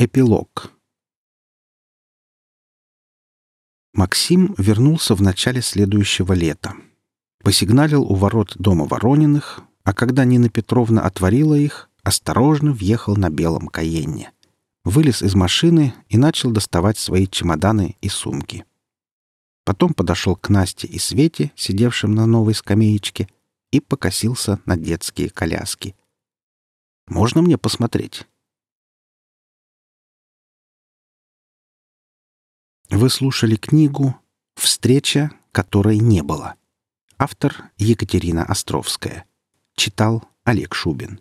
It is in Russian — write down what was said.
Эпилог Максим вернулся в начале следующего лета. Посигналил у ворот дома Ворониных, а когда Нина Петровна отворила их, осторожно въехал на белом Каенне. Вылез из машины и начал доставать свои чемоданы и сумки. Потом подошел к Насте и Свете, сидевшим на новой скамеечке, и покосился на детские коляски. «Можно мне посмотреть?» Вы слушали книгу «Встреча, которой не было». Автор Екатерина Островская. Читал Олег Шубин.